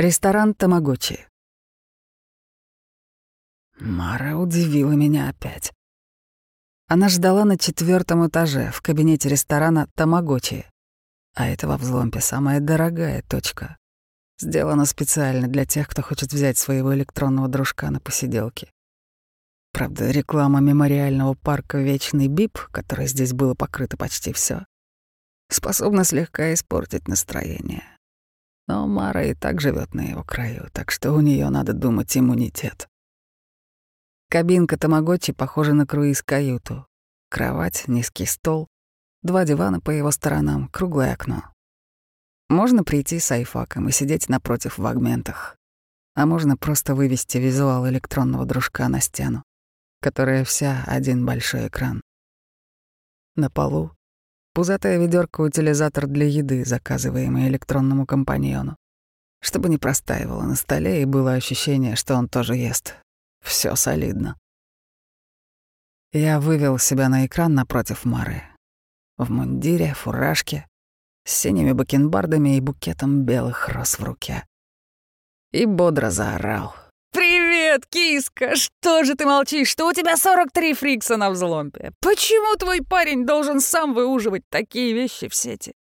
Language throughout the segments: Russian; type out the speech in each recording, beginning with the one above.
Ресторан Тамагочи. Мара удивила меня опять. Она ждала на четвертом этаже в кабинете ресторана Тамагочи. А это во взломпе самая дорогая точка. Сделана специально для тех, кто хочет взять своего электронного дружка на посиделки. Правда, реклама мемориального парка «Вечный Бип», которое здесь было покрыто почти все, способна слегка испортить настроение. Но Мара и так живет на его краю, так что у нее надо думать иммунитет. Кабинка Тамагочи похожа на круиз-каюту. Кровать, низкий стол, два дивана по его сторонам, круглое окно. Можно прийти с айфаком и сидеть напротив в агментах. А можно просто вывести визуал электронного дружка на стену, которая вся один большой экран. На полу Пузатая ведерко-утилизатор для еды, заказываемый электронному компаньону. Чтобы не простаивало на столе и было ощущение, что он тоже ест. Все солидно. Я вывел себя на экран напротив Мары. В мундире, фуражке, с синими бакенбардами и букетом белых роз в руке. И бодро заорал — «Привет, киска! Что же ты молчишь? Что у тебя 43 фрикса на взломпе? Почему твой парень должен сам выуживать такие вещи в сети?»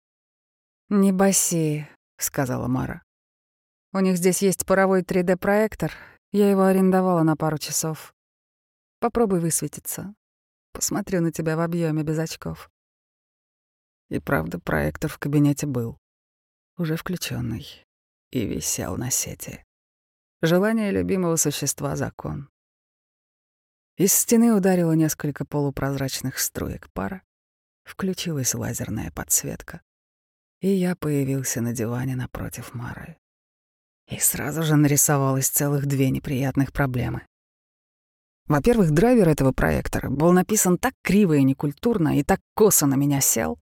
«Не баси», — сказала Мара. «У них здесь есть паровой 3D-проектор. Я его арендовала на пару часов. Попробуй высветиться. Посмотрю на тебя в объеме без очков». И правда, проектор в кабинете был. Уже включенный и висел на сети. Желание любимого существа — закон. Из стены ударило несколько полупрозрачных струек пара, включилась лазерная подсветка, и я появился на диване напротив Мары. И сразу же нарисовалось целых две неприятных проблемы. Во-первых, драйвер этого проектора был написан так криво и некультурно, и так косо на меня сел,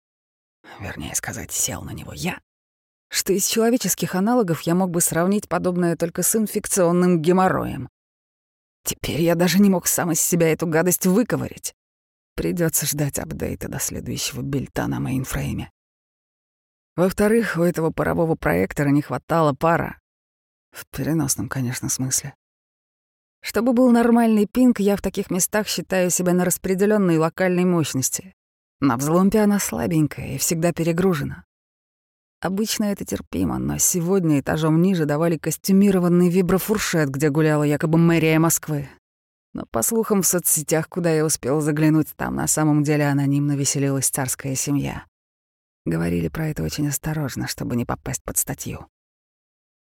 вернее сказать, сел на него я, что из человеческих аналогов я мог бы сравнить подобное только с инфекционным геморроем. Теперь я даже не мог сам из себя эту гадость выковырять. Придется ждать апдейта до следующего билда на мейнфрейме. Во-вторых, у этого парового проектора не хватало пара. В переносном, конечно, смысле. Чтобы был нормальный пинг, я в таких местах считаю себя на распределенной локальной мощности. На взломпе она слабенькая и всегда перегружена. Обычно это терпимо, но сегодня этажом ниже давали костюмированный виброфуршет, где гуляла якобы мэрия Москвы. Но, по слухам, в соцсетях, куда я успел заглянуть, там на самом деле анонимно веселилась царская семья. Говорили про это очень осторожно, чтобы не попасть под статью.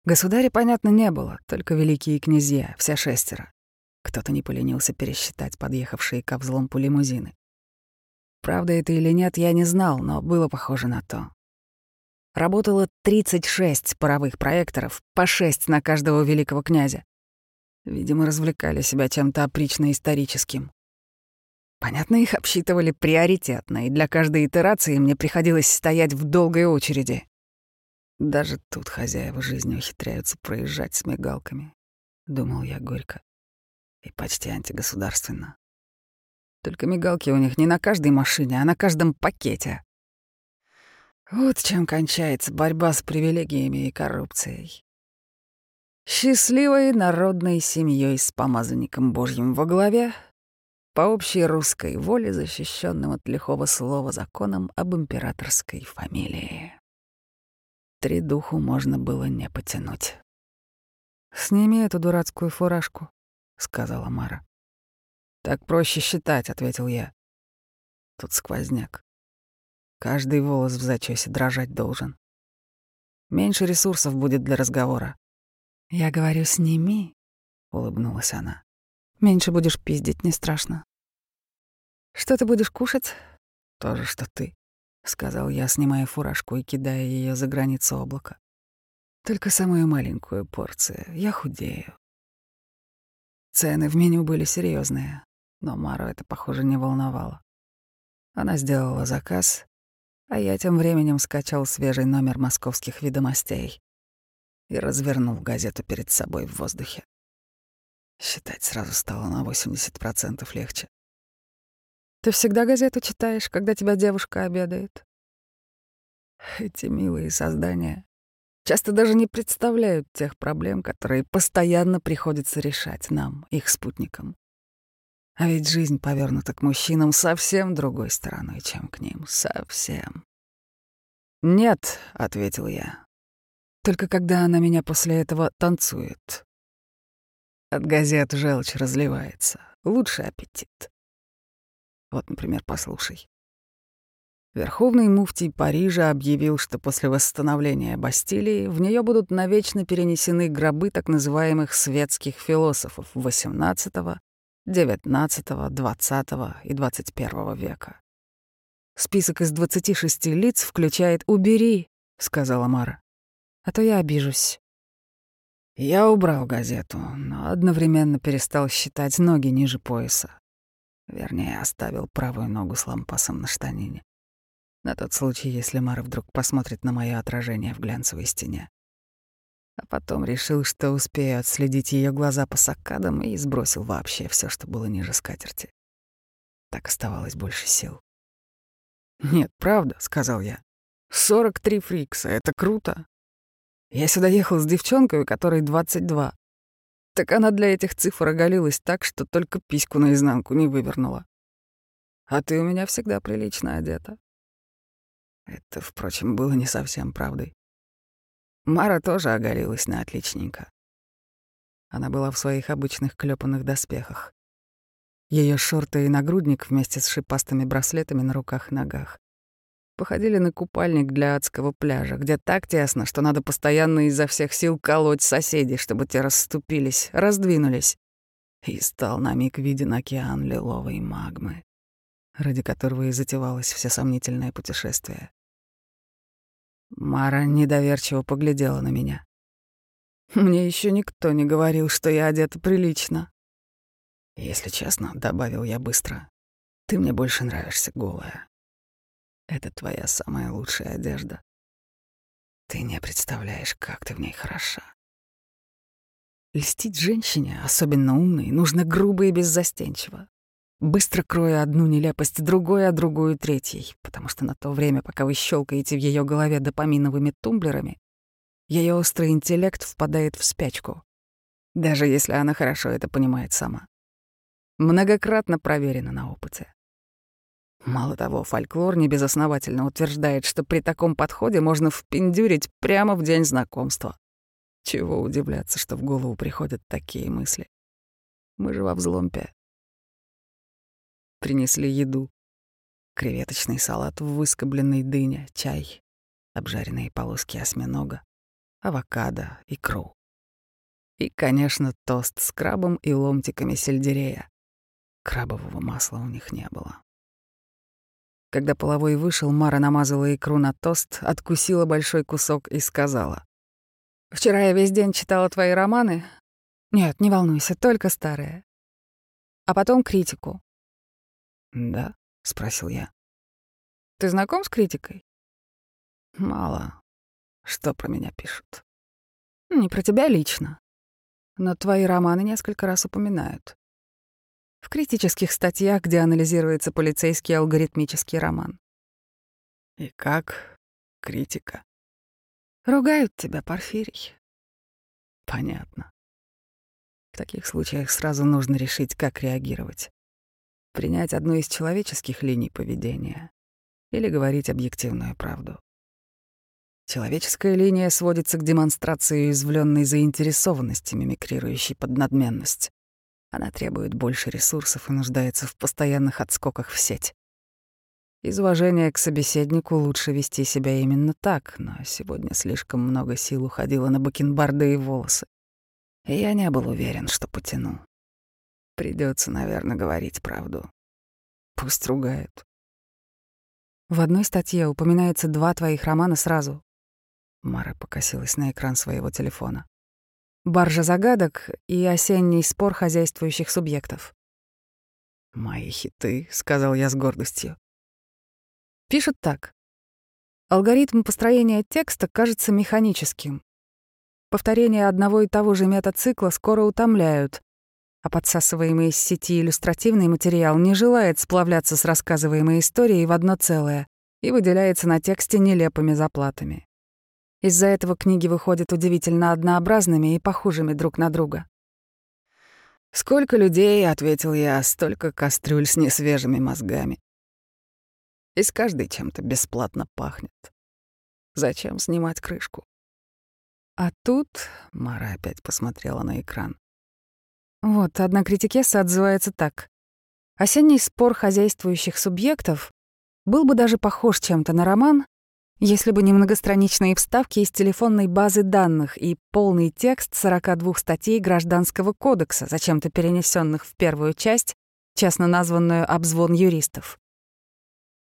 Государя, понятно, не было, только великие князья, все шестеро. Кто-то не поленился пересчитать подъехавшие к взломпу лимузины. Правда это или нет, я не знал, но было похоже на то работало 36 паровых проекторов, по 6 на каждого великого князя. Видимо, развлекали себя чем-то опрично-историческим. Понятно, их обсчитывали приоритетно, и для каждой итерации мне приходилось стоять в долгой очереди. Даже тут хозяева жизни ухитряются проезжать с мигалками, — думал я горько. И почти антигосударственно. Только мигалки у них не на каждой машине, а на каждом пакете. Вот чем кончается борьба с привилегиями и коррупцией. Счастливой народной семьей с помазанником Божьим во главе, по общей русской воле, защищенным от лихого слова законом об императорской фамилии. Три духу можно было не потянуть. «Сними эту дурацкую фуражку», — сказала Мара. «Так проще считать», — ответил я. Тут сквозняк. Каждый волос в зачёсе дрожать должен. Меньше ресурсов будет для разговора. «Я говорю, сними», — улыбнулась она. «Меньше будешь пиздить, не страшно». «Что ты будешь кушать?» «То же, что ты», — сказал я, снимая фуражку и кидая ее за границу облака. «Только самую маленькую порцию. Я худею». Цены в меню были серьезные, но Мару это, похоже, не волновало. Она сделала заказ, а я тем временем скачал свежий номер московских ведомостей и развернул газету перед собой в воздухе. Считать сразу стало на 80% легче. «Ты всегда газету читаешь, когда тебя девушка обедает?» Эти милые создания часто даже не представляют тех проблем, которые постоянно приходится решать нам, их спутникам. А ведь жизнь повернута к мужчинам совсем другой стороной, чем к ним. Совсем. «Нет», — ответил я. «Только когда она меня после этого танцует». От газет желчь разливается. Лучший аппетит. Вот, например, послушай. Верховный муфтий Парижа объявил, что после восстановления Бастилии в нее будут навечно перенесены гробы так называемых светских философов XVIII, XIX, XX и XXI века. Список из 26 лиц включает «Убери», — сказала Мара. «А то я обижусь». Я убрал газету, но одновременно перестал считать ноги ниже пояса. Вернее, оставил правую ногу с лампасом на штанине. На тот случай, если Мара вдруг посмотрит на мое отражение в глянцевой стене. А потом решил, что успею отследить ее глаза по саккадам и сбросил вообще все, что было ниже скатерти. Так оставалось больше сил. «Нет, правда», — сказал я. «Сорок три фрикса — это круто. Я сюда ехал с девчонкой, которой двадцать два. Так она для этих цифр оголилась так, что только письку наизнанку не вывернула. А ты у меня всегда прилично одета. Это, впрочем, было не совсем правдой. Мара тоже оголилась на отличненько. Она была в своих обычных клепанных доспехах. Ее шорты и нагрудник вместе с шипастыми браслетами на руках и ногах походили на купальник для адского пляжа, где так тесно, что надо постоянно изо всех сил колоть соседей, чтобы те расступились, раздвинулись. И стал на миг виден океан лиловой магмы, ради которого и затевалось все сомнительное путешествие. Мара недоверчиво поглядела на меня. Мне еще никто не говорил, что я одета прилично. Если честно, добавил я быстро, ты мне больше нравишься голая. Это твоя самая лучшая одежда. Ты не представляешь, как ты в ней хороша. Льстить женщине, особенно умной, нужно грубо и беззастенчиво быстро кроя одну нелепость другой, а другую третьей, потому что на то время, пока вы щелкаете в ее голове допаминовыми тумблерами, ее острый интеллект впадает в спячку, даже если она хорошо это понимает сама. Многократно проверено на опыте. Мало того, фольклор небезосновательно утверждает, что при таком подходе можно впендюрить прямо в день знакомства. Чего удивляться, что в голову приходят такие мысли. Мы же во взломпе. Принесли еду. Креветочный салат в выскобленной дыне, чай, обжаренные полоски осьминога, авокадо, икру. И, конечно, тост с крабом и ломтиками сельдерея. Крабового масла у них не было. Когда половой вышел, Мара намазала икру на тост, откусила большой кусок и сказала. «Вчера я весь день читала твои романы. Нет, не волнуйся, только старые. А потом критику. «Да?» — спросил я. «Ты знаком с критикой?» «Мало. Что про меня пишут?» «Не про тебя лично. Но твои романы несколько раз упоминают. В критических статьях, где анализируется полицейский алгоритмический роман». «И как критика?» «Ругают тебя, Порфирий». «Понятно. В таких случаях сразу нужно решить, как реагировать принять одну из человеческих линий поведения или говорить объективную правду. Человеческая линия сводится к демонстрации уязвленной заинтересованности, мимикрирующей под надменность. Она требует больше ресурсов и нуждается в постоянных отскоках в сеть. Из уважения к собеседнику лучше вести себя именно так, но сегодня слишком много сил уходило на бакенбарды и волосы. И я не был уверен, что потяну. Придется, наверное, говорить правду. Пусть ругают. В одной статье упоминается два твоих романа сразу. Мара покосилась на экран своего телефона. «Баржа загадок» и «Осенний спор хозяйствующих субъектов». «Мои хиты», — сказал я с гордостью. Пишут так. Алгоритм построения текста кажется механическим. Повторение одного и того же метацикла скоро утомляют, а подсасываемый из сети иллюстративный материал не желает сплавляться с рассказываемой историей в одно целое и выделяется на тексте нелепыми заплатами. Из-за этого книги выходят удивительно однообразными и похожими друг на друга. «Сколько людей», — ответил я, — «столько кастрюль с несвежими мозгами. И с каждой чем-то бесплатно пахнет. Зачем снимать крышку?» А тут Мара опять посмотрела на экран. Вот, одна критикесса отзывается так. Осенний спор хозяйствующих субъектов был бы даже похож чем-то на роман, если бы не многостраничные вставки из телефонной базы данных и полный текст 42 статей Гражданского кодекса, зачем-то перенесенных в первую часть, честно названную «Обзвон юристов».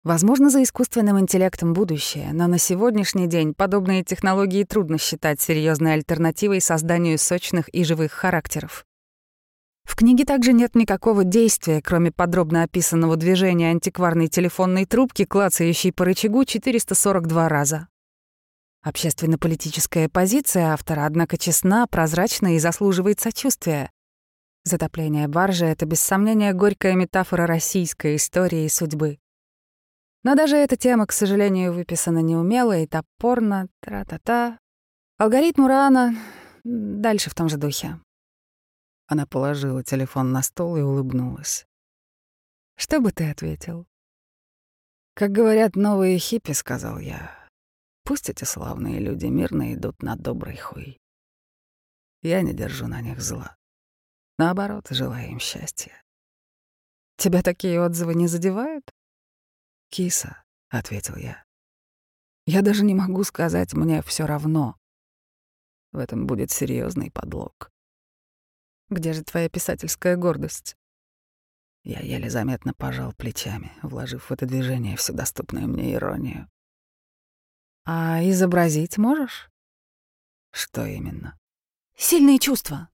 Возможно, за искусственным интеллектом будущее, но на сегодняшний день подобные технологии трудно считать серьезной альтернативой созданию сочных и живых характеров. В книге также нет никакого действия, кроме подробно описанного движения антикварной телефонной трубки, клацающей по рычагу 442 раза. Общественно-политическая позиция автора, однако, честна, прозрачна и заслуживает сочувствия. Затопление баржи — это, без сомнения, горькая метафора российской истории и судьбы. Но даже эта тема, к сожалению, выписана неумело и топорно, тра-та-та. Алгоритм Урана дальше в том же духе. Она положила телефон на стол и улыбнулась. «Что бы ты ответил?» «Как говорят новые хиппи», — сказал я, — «пусть эти славные люди мирно идут на добрый хуй. Я не держу на них зла. Наоборот, желаю им счастья». «Тебя такие отзывы не задевают?» «Киса», — ответил я. «Я даже не могу сказать, мне все равно. В этом будет серьезный подлог. Где же твоя писательская гордость? Я еле заметно пожал плечами, вложив в это движение всю доступную мне иронию. А изобразить можешь? Что именно? Сильные чувства.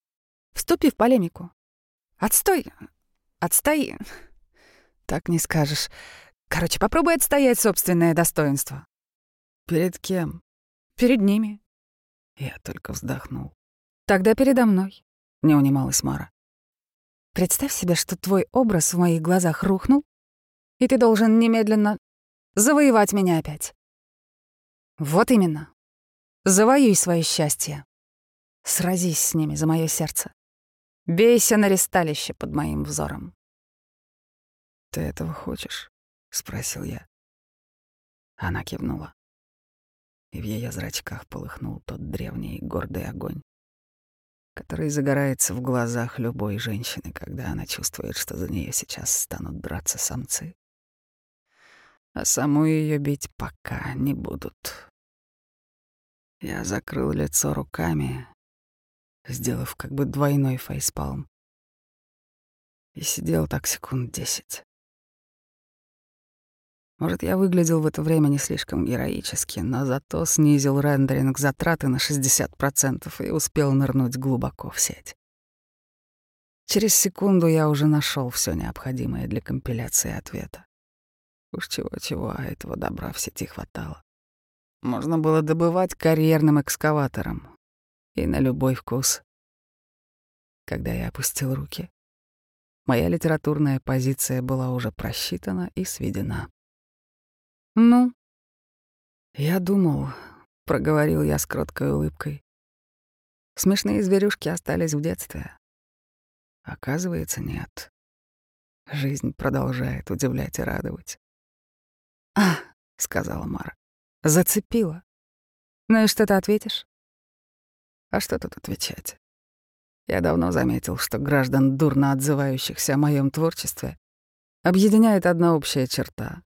Вступи в полемику. Отстой. Отстой. Так не скажешь. Короче, попробуй отстоять собственное достоинство. Перед кем? Перед ними. Я только вздохнул. Тогда передо мной. — не унималась Мара. «Представь себе, что твой образ в моих глазах рухнул, и ты должен немедленно завоевать меня опять. Вот именно. Завоюй свое счастье. Сразись с ними за мое сердце. Бейся на ресталище под моим взором. «Ты этого хочешь?» — спросил я. Она кивнула. И в ее зрачках полыхнул тот древний гордый огонь который загорается в глазах любой женщины, когда она чувствует, что за нее сейчас станут драться самцы. А саму ее бить пока не будут. Я закрыл лицо руками, сделав как бы двойной фейспалм. И сидел так секунд десять. Может, я выглядел в это время не слишком героически, но зато снизил рендеринг затраты на 60% и успел нырнуть глубоко в сеть. Через секунду я уже нашел все необходимое для компиляции ответа. Уж чего-чего, а этого добра в сети хватало. Можно было добывать карьерным экскаватором. И на любой вкус. Когда я опустил руки, моя литературная позиция была уже просчитана и сведена. «Ну?» «Я думал», — проговорил я с кроткой улыбкой. «Смешные зверюшки остались в детстве. Оказывается, нет. Жизнь продолжает удивлять и радовать». «А», — сказала Мара, — «зацепила. Ну и что ты ответишь?» «А что тут отвечать?» Я давно заметил, что граждан, дурно отзывающихся о моем творчестве, объединяет одна общая черта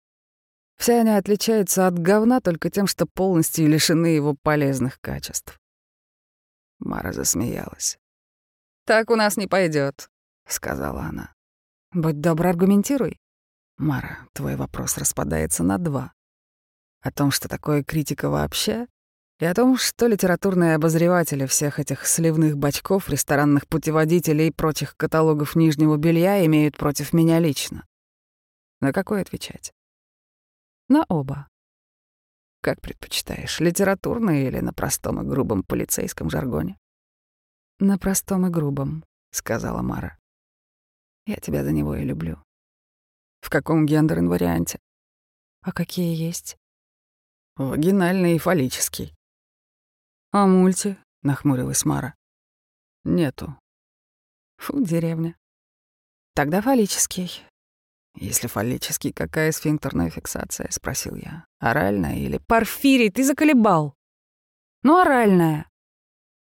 все они отличаются от говна только тем, что полностью лишены его полезных качеств. Мара засмеялась. «Так у нас не пойдет, сказала она. «Будь добр, аргументируй». «Мара, твой вопрос распадается на два. О том, что такое критика вообще, и о том, что литературные обозреватели всех этих сливных бачков, ресторанных путеводителей и прочих каталогов нижнего белья имеют против меня лично. На какой отвечать? На оба. Как предпочитаешь, литературно или на простом и грубом полицейском жаргоне? На простом и грубом, сказала Мара. Я тебя за него и люблю. В каком гендерном варианте? А какие есть? Вагинальный и фаллический. «А мульти?» — нахмурилась Мара. «Нету». «Фу, деревня». «Тогда фаллический». «Если фаллический, какая сфинктерная фиксация?» — спросил я. «Оральная или...» «Порфирий, ты заколебал!» «Ну, оральная».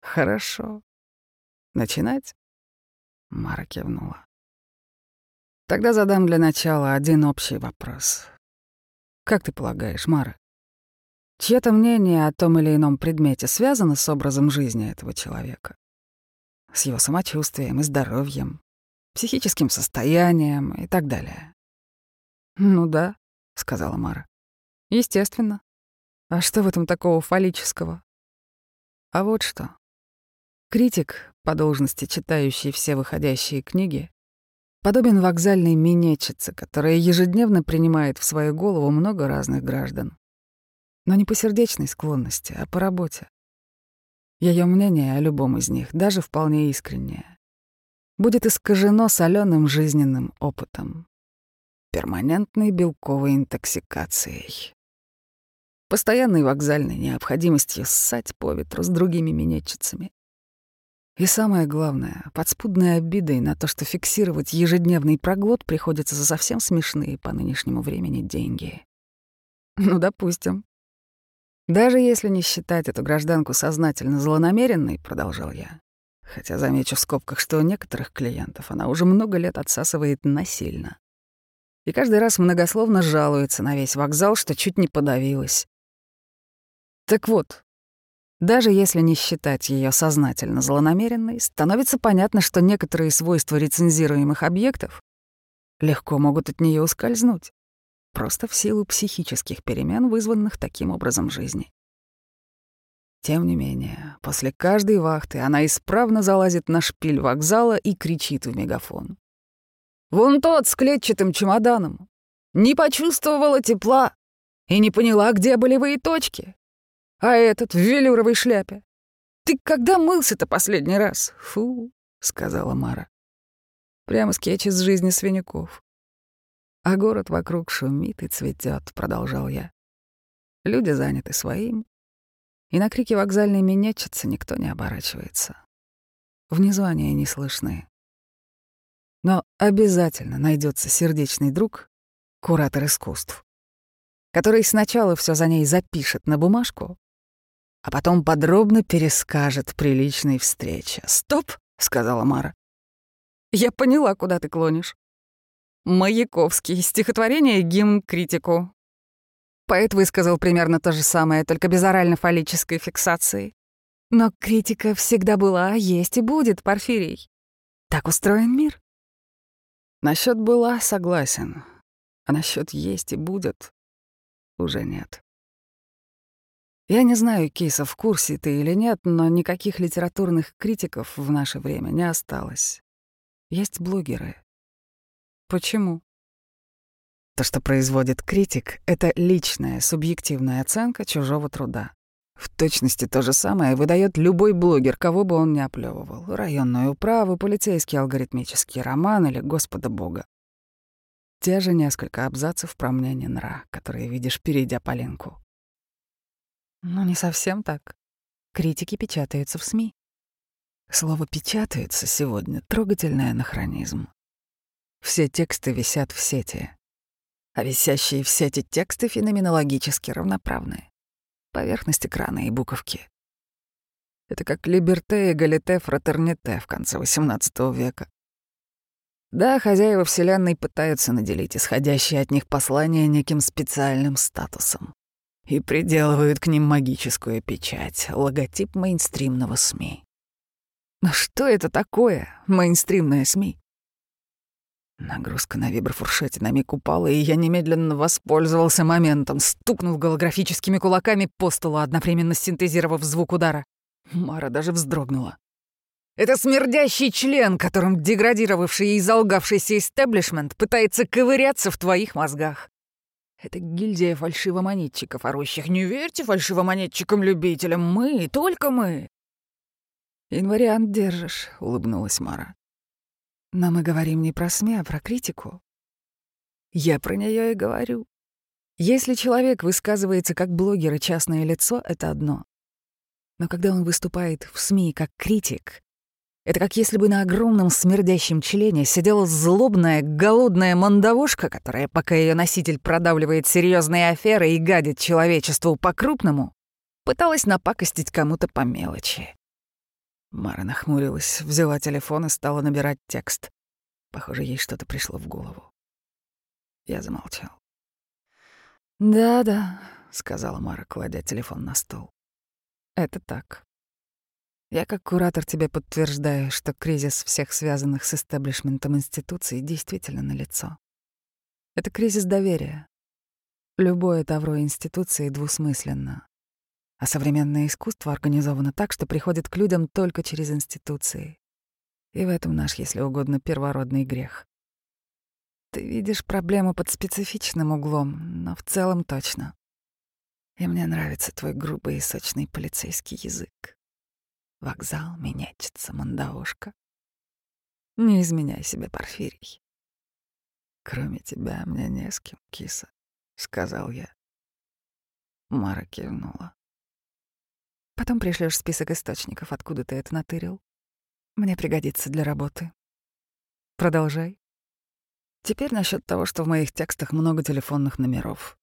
«Хорошо. Начинать?» Мара кивнула. «Тогда задам для начала один общий вопрос. Как ты полагаешь, Мара, чье-то мнение о том или ином предмете связано с образом жизни этого человека? С его самочувствием и здоровьем, психическим состоянием и так далее. «Ну да», — сказала Мара. «Естественно. А что в этом такого фаллического?» А вот что. Критик, по должности читающий все выходящие книги, подобен вокзальной минетчице, которая ежедневно принимает в свою голову много разных граждан. Но не по сердечной склонности, а по работе. Ее мнение о любом из них, даже вполне искреннее, будет искажено соленым жизненным опытом, перманентной белковой интоксикацией, постоянной вокзальной необходимостью ссать по ветру с другими минетчицами. И самое главное, подспудной обидой на то, что фиксировать ежедневный проглот приходится за совсем смешные по нынешнему времени деньги. Ну, допустим. Даже если не считать эту гражданку сознательно злонамеренной, продолжал я, хотя замечу в скобках, что у некоторых клиентов она уже много лет отсасывает насильно. И каждый раз многословно жалуется на весь вокзал, что чуть не подавилась. Так вот, даже если не считать ее сознательно злонамеренной, становится понятно, что некоторые свойства рецензируемых объектов легко могут от нее ускользнуть просто в силу психических перемен, вызванных таким образом жизни. Тем не менее, после каждой вахты она исправно залазит на шпиль вокзала и кричит в мегафон. «Вон тот с клетчатым чемоданом! Не почувствовала тепла и не поняла, где болевые точки. А этот в велюровой шляпе. Ты когда мылся-то последний раз? Фу!» — сказала Мара. Прямо скетч из жизни свиняков. А город вокруг шумит и цветет, продолжал я. Люди заняты своим, и на крики вокзальной минетчицы никто не оборачивается. Внизу они не слышны. Но обязательно найдется сердечный друг, куратор искусств, который сначала все за ней запишет на бумажку, а потом подробно перескажет при личной встрече. «Стоп!» — сказала Мара. «Я поняла, куда ты клонишь. Маяковский. Стихотворение «Гимн критику». Поэт высказал примерно то же самое, только без орально-фаллической фиксации. Но критика всегда была, есть и будет, Порфирий. Так устроен мир. Насчет была согласен, а насчет есть и будет уже нет. Я не знаю, Кейса, в курсе ты или нет, но никаких литературных критиков в наше время не осталось. Есть блогеры. Почему? То, что производит критик, — это личная, субъективная оценка чужого труда. В точности то же самое выдает любой блогер, кого бы он ни оплевывал. Районную управу, полицейский алгоритмический роман или Господа Бога. Те же несколько абзацев про мнение нра, которые видишь, перейдя по линку. Но не совсем так. Критики печатаются в СМИ. Слово «печатается» сегодня — трогательный анахронизм. Все тексты висят в сети. А висящие в сети тексты феноменологически равноправны. Поверхность экрана и буковки. Это как либерте, эгалите, фратерните в конце XVIII века. Да, хозяева Вселенной пытаются наделить исходящие от них послания неким специальным статусом и приделывают к ним магическую печать, логотип мейнстримного СМИ. Но что это такое, мейнстримное СМИ? Нагрузка на виброфуршете на миг упала, и я немедленно воспользовался моментом, стукнув голографическими кулаками по столу, одновременно синтезировав звук удара. Мара даже вздрогнула. Это смердящий член, которым деградировавший и залгавшийся истеблишмент пытается ковыряться в твоих мозгах. Это гильдия фальшивомонетчиков, орущих «Не верьте фальшивомонетчикам-любителям, мы, только мы!» «Инвариант держишь», — улыбнулась Мара. Но мы говорим не про СМИ, а про критику. Я про нее и говорю. Если человек высказывается как блогер и частное лицо, это одно. Но когда он выступает в СМИ как критик, это как если бы на огромном смердящем члене сидела злобная, голодная мандавошка, которая, пока ее носитель продавливает серьезные аферы и гадит человечеству по-крупному, пыталась напакостить кому-то по мелочи. Мара нахмурилась, взяла телефон и стала набирать текст. Похоже, ей что-то пришло в голову. Я замолчал. «Да-да», — сказала Мара, кладя телефон на стол. «Это так. Я как куратор тебе подтверждаю, что кризис всех связанных с истеблишментом институций действительно налицо. Это кризис доверия. Любое тавро институции двусмысленно. А современное искусство организовано так, что приходит к людям только через институции. И в этом наш, если угодно, первородный грех. Ты видишь проблему под специфичным углом, но в целом точно. И мне нравится твой грубый и сочный полицейский язык. Вокзал, менячится, мандаушка. Не изменяй себе, Порфирий. Кроме тебя мне не с кем, киса, — сказал я. Мара кивнула. Потом пришлешь список источников, откуда ты это натырил. Мне пригодится для работы. Продолжай. Теперь насчет того, что в моих текстах много телефонных номеров.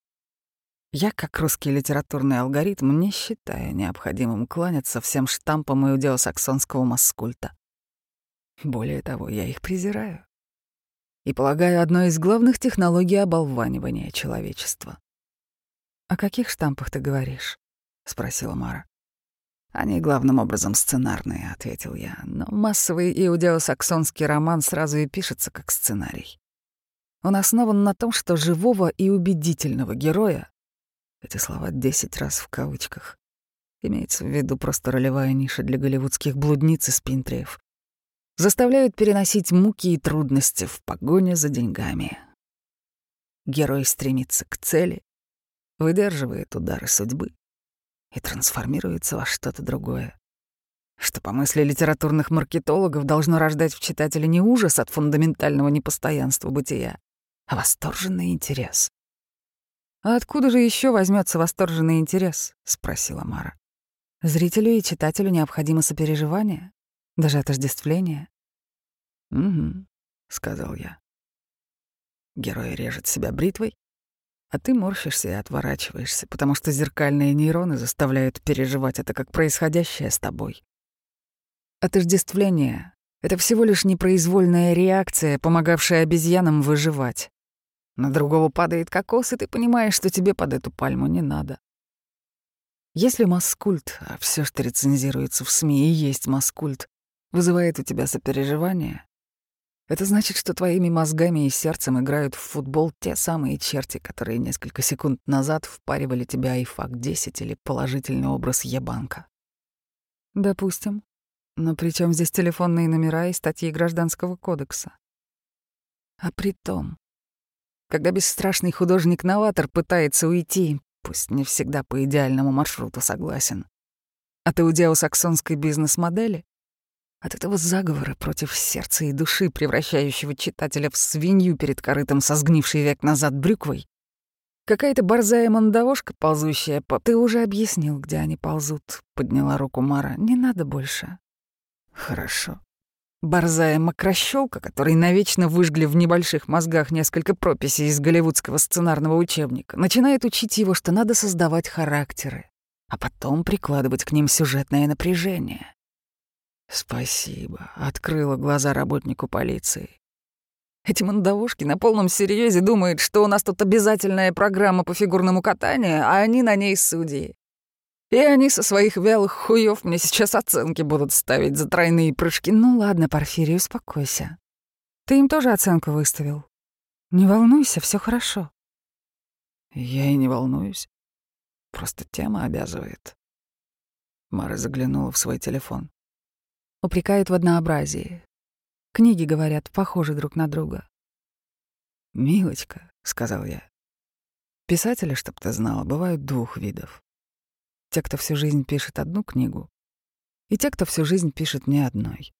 Я, как русский литературный алгоритм, не считаю необходимым кланяться всем штампам иудеосаксонского маскульта. Более того, я их презираю. И полагаю, одной из главных технологий оболванивания человечества. «О каких штампах ты говоришь?» — спросила Мара. «Они главным образом сценарные», — ответил я, «но массовый иудеосаксонский роман сразу и пишется как сценарий. Он основан на том, что живого и убедительного героя эти слова десять раз в кавычках. Имеется в виду просто ролевая ниша для голливудских блудниц и спинтреев. Заставляют переносить муки и трудности в погоне за деньгами. Герой стремится к цели, выдерживает удары судьбы и трансформируется во что-то другое. Что, по мысли литературных маркетологов, должно рождать в читателе не ужас от фундаментального непостоянства бытия, а восторженный интерес. «А откуда же еще возьмется восторженный интерес?» — спросила Мара. «Зрителю и читателю необходимо сопереживание, даже отождествление». «Угу», — сказал я. Герой режет себя бритвой, а ты морщишься и отворачиваешься, потому что зеркальные нейроны заставляют переживать это как происходящее с тобой. Отождествление — это всего лишь непроизвольная реакция, помогавшая обезьянам выживать. На другого падает кокос, и ты понимаешь, что тебе под эту пальму не надо. Если маскульт, а все, что рецензируется в СМИ, и есть маскульт, вызывает у тебя сопереживание, это значит, что твоими мозгами и сердцем играют в футбол те самые черти, которые несколько секунд назад впаривали тебя айфак 10 или положительный образ ебанка. Допустим. Но при чем здесь телефонные номера и статьи Гражданского кодекса? А при том, когда бесстрашный художник-новатор пытается уйти, пусть не всегда по идеальному маршруту согласен, от иудео-саксонской бизнес-модели, от этого заговора против сердца и души, превращающего читателя в свинью перед корытом со сгнившей век назад брюквой, Какая-то борзая мандавошка, ползущая по... Ты уже объяснил, где они ползут, — подняла руку Мара. Не надо больше. Хорошо борзая мокрощелка, который навечно выжгли в небольших мозгах несколько прописей из голливудского сценарного учебника, начинает учить его, что надо создавать характеры, а потом прикладывать к ним сюжетное напряжение. «Спасибо», — открыла глаза работнику полиции. Эти мандавошки на полном серьезе думают, что у нас тут обязательная программа по фигурному катанию, а они на ней судьи. И они со своих вялых хуёв мне сейчас оценки будут ставить за тройные прыжки. Ну ладно, Порфирий, успокойся. Ты им тоже оценку выставил. Не волнуйся, все хорошо. Я и не волнуюсь. Просто тема обязывает. Мара заглянула в свой телефон. Упрекают в однообразии. Книги, говорят, похожи друг на друга. «Милочка», — сказал я, — «писатели, чтоб ты знала, бывают двух видов. Те, кто всю жизнь пишет одну книгу, и те, кто всю жизнь пишет не одной.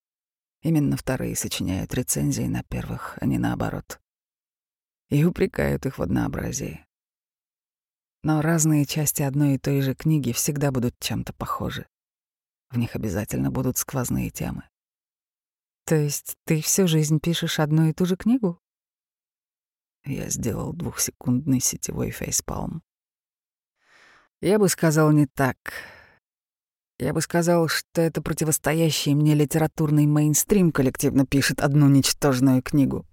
Именно вторые сочиняют рецензии на первых, а не наоборот. И упрекают их в однообразии. Но разные части одной и той же книги всегда будут чем-то похожи. В них обязательно будут сквозные темы. То есть ты всю жизнь пишешь одну и ту же книгу? Я сделал двухсекундный сетевой фейспалм. Я бы сказал не так. Я бы сказал, что это противостоящий мне литературный мейнстрим коллективно пишет одну ничтожную книгу.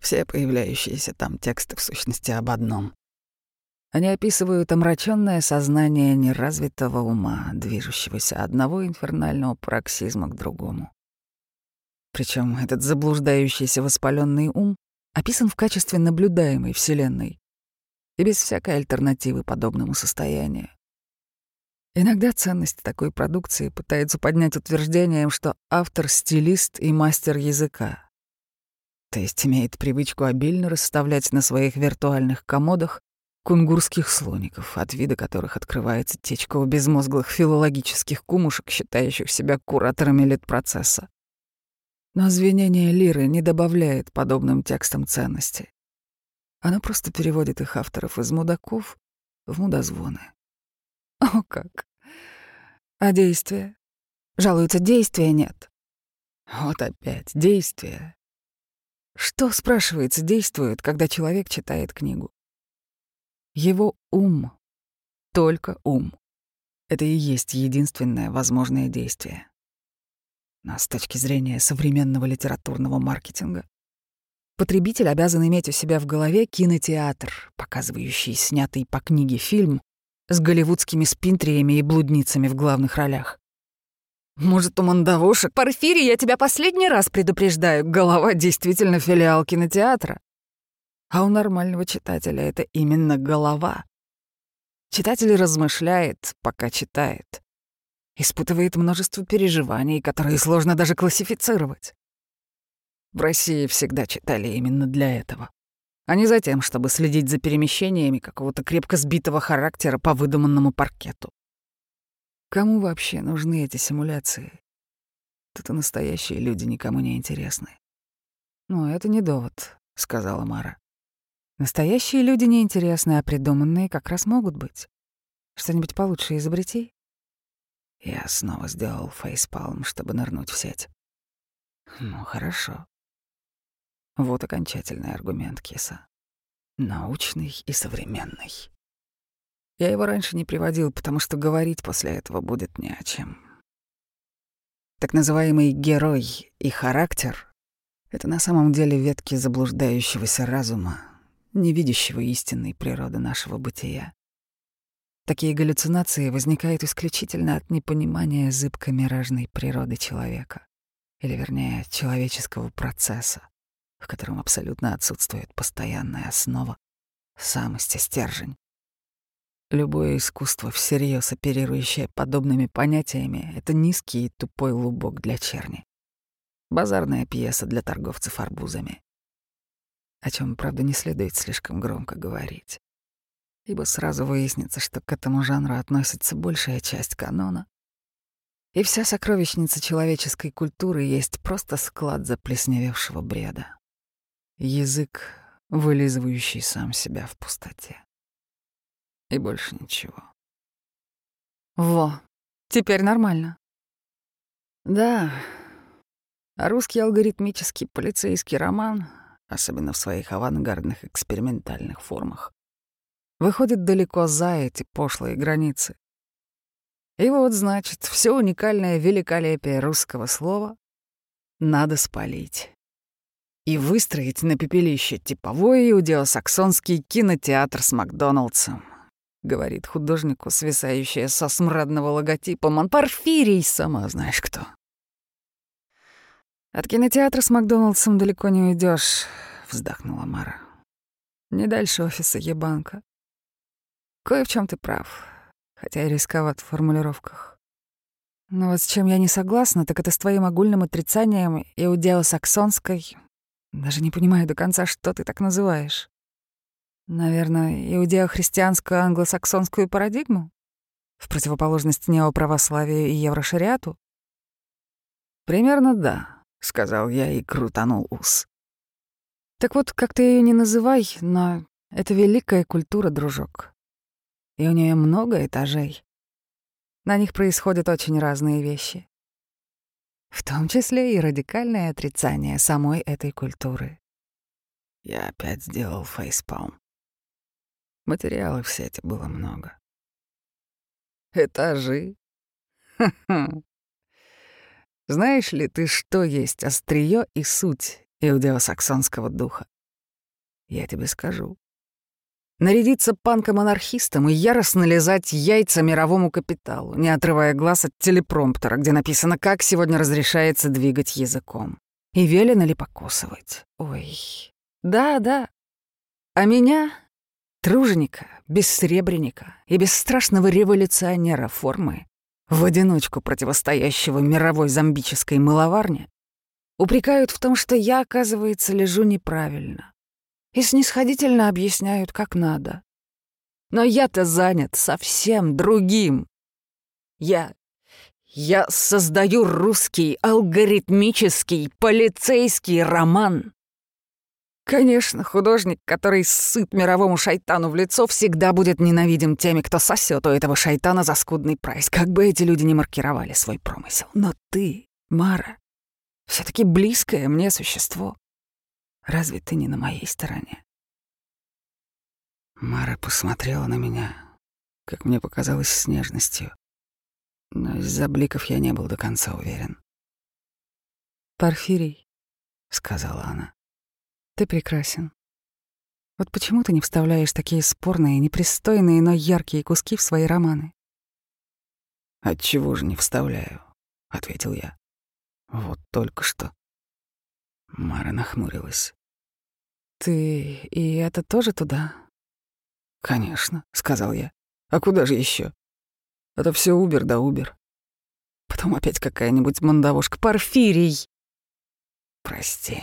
Все появляющиеся там тексты в сущности об одном. Они описывают омраченное сознание неразвитого ума, движущегося одного инфернального пароксизма к другому. Причем этот заблуждающийся воспаленный ум описан в качестве наблюдаемой Вселенной и без всякой альтернативы подобному состоянию. Иногда ценность такой продукции пытаются поднять утверждением, что автор — стилист и мастер языка. То есть имеет привычку обильно расставлять на своих виртуальных комодах кунгурских слоников, от вида которых открывается течка у безмозглых филологических кумушек, считающих себя кураторами литпроцесса. Но звенение лиры не добавляет подобным текстам ценности. Оно просто переводит их авторов из мудаков в мудозвоны. О как! А действия? Жалуются, действия нет. Вот опять, действия. Что, спрашивается, действует, когда человек читает книгу? Его ум. Только ум. Это и есть единственное возможное действие. Но с точки зрения современного литературного маркетинга, потребитель обязан иметь у себя в голове кинотеатр, показывающий снятый по книге фильм с голливудскими спинтриями и блудницами в главных ролях. Может, у мандавошек? Порфирий, я тебя последний раз предупреждаю, голова действительно филиал кинотеатра. А у нормального читателя это именно голова. Читатель размышляет, пока читает. Испытывает множество переживаний, которые сложно даже классифицировать. В России всегда читали именно для этого а не за тем, чтобы следить за перемещениями какого-то крепко сбитого характера по выдуманному паркету. Кому вообще нужны эти симуляции? Тут и настоящие люди никому не интересны. «Ну, это не довод», — сказала Мара. «Настоящие люди не интересны, а придуманные как раз могут быть. Что-нибудь получше изобрети?» Я снова сделал фейспалм, чтобы нырнуть в сеть. «Ну, хорошо. Вот окончательный аргумент Киса. Научный и современный. Я его раньше не приводил, потому что говорить после этого будет не о чем. Так называемый герой и характер — это на самом деле ветки заблуждающегося разума, не видящего истинной природы нашего бытия. Такие галлюцинации возникают исключительно от непонимания зыбко-миражной природы человека, или, вернее, человеческого процесса в котором абсолютно отсутствует постоянная основа, самость и стержень. Любое искусство, всерьез оперирующее подобными понятиями, — это низкий и тупой лубок для черни. Базарная пьеса для торговцев арбузами. О чем, правда, не следует слишком громко говорить. Ибо сразу выяснится, что к этому жанру относится большая часть канона, и вся сокровищница человеческой культуры есть просто склад заплесневевшего бреда. Язык, вылизывающий сам себя в пустоте. И больше ничего. Во, теперь нормально. Да, русский алгоритмический полицейский роман, особенно в своих авангардных экспериментальных формах, выходит далеко за эти пошлые границы. И вот, значит, все уникальное великолепие русского слова надо спалить и выстроить на пепелище типовой иудеосаксонский кинотеатр с Макдоналдсом. Говорит художнику, свисающая со смрадного логотипа «Он Порфирий, сама знаешь кто». «От кинотеатра с Макдоналдсом далеко не уйдешь, вздохнула Мара. «Не дальше офиса Ебанка. Кое в чем ты прав, хотя и рисковат в формулировках. Но вот с чем я не согласна, так это с твоим огульным отрицанием иудео-саксонской даже не понимаю до конца, что ты так называешь. Наверное, иудео-христианскую англосаксонскую парадигму? В противоположность неоправославию и еврошариату? Примерно да, сказал я и крутанул ус. Так вот, как ты ее не называй, но это великая культура, дружок. И у нее много этажей. На них происходят очень разные вещи. В том числе и радикальное отрицание самой этой культуры. Я опять сделал фейспалм. Материалов в сети было много. Этажи. Знаешь ли ты, что есть острие и суть иудео-саксонского духа? Я тебе скажу. Нарядиться панком-анархистом и яростно лизать яйца мировому капиталу, не отрывая глаз от телепромптера, где написано, как сегодня разрешается двигать языком. И велено ли покусывать. Ой, да-да. А меня, труженика, бессребреника и бесстрашного революционера формы, в одиночку противостоящего мировой зомбической мыловарне, упрекают в том, что я, оказывается, лежу неправильно и снисходительно объясняют, как надо. Но я-то занят совсем другим. Я... я создаю русский алгоритмический полицейский роман. Конечно, художник, который сыт мировому шайтану в лицо, всегда будет ненавидим теми, кто сосет у этого шайтана за скудный прайс, как бы эти люди не маркировали свой промысел. Но ты, Мара, все таки близкое мне существо. Разве ты не на моей стороне? Мара посмотрела на меня, как мне показалось, с нежностью. Но из-за бликов я не был до конца уверен. «Порфирий», — сказала она, — «ты прекрасен. Вот почему ты не вставляешь такие спорные, непристойные, но яркие куски в свои романы?» «Отчего же не вставляю?» — ответил я. «Вот только что». Мара нахмурилась. «Ты и это тоже туда?» «Конечно», — сказал я. «А куда же еще? Это все Убер да Убер. Потом опять какая-нибудь мандавошка. Порфирий!» «Прости.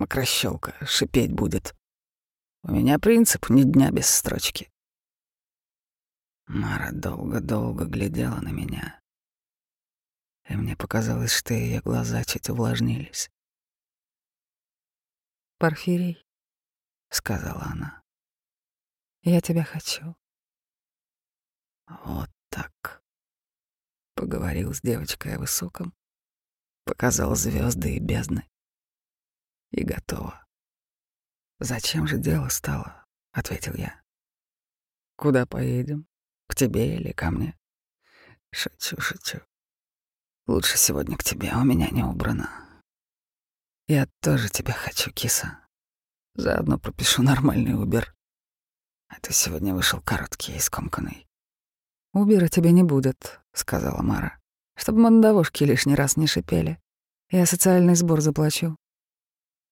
Макрощелка, шипеть будет. У меня принцип ни дня без строчки». Мара долго-долго глядела на меня. И мне показалось, что ее глаза чуть увлажнились. «Порфирий», — сказала она. «Я тебя хочу». Вот так. Поговорил с девочкой о высоком, показал звезды и бездны. И готово. «Зачем же дело стало?» — ответил я. «Куда поедем? К тебе или ко мне?» «Шучу, шучу. Лучше сегодня к тебе, у меня не убрано. Я тоже тебя хочу, киса. Заодно пропишу нормальный Убер. А ты сегодня вышел короткий и скомканный. «Убера тебе не будет», — сказала Мара. «Чтобы мандавошки лишний раз не шипели. Я социальный сбор заплачу».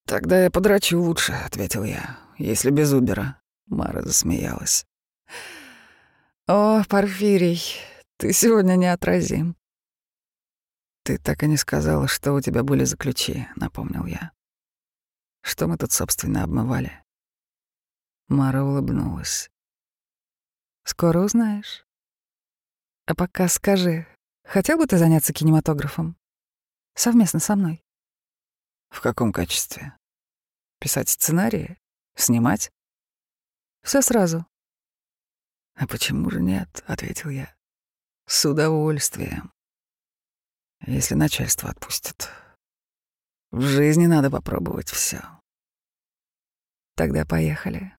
«Тогда я подрачу лучше», — ответил я, — «если без Убера». Мара засмеялась. «О, Порфирий, ты сегодня неотразим. «Ты так и не сказала, что у тебя были за ключи», — напомнил я. «Что мы тут, собственно, обмывали?» Мара улыбнулась. «Скоро узнаешь. А пока скажи, хотел бы ты заняться кинематографом? Совместно со мной?» «В каком качестве? Писать сценарии? Снимать?» Все сразу». «А почему же нет?» — ответил я. «С удовольствием. Если начальство отпустит. В жизни надо попробовать все. Тогда поехали.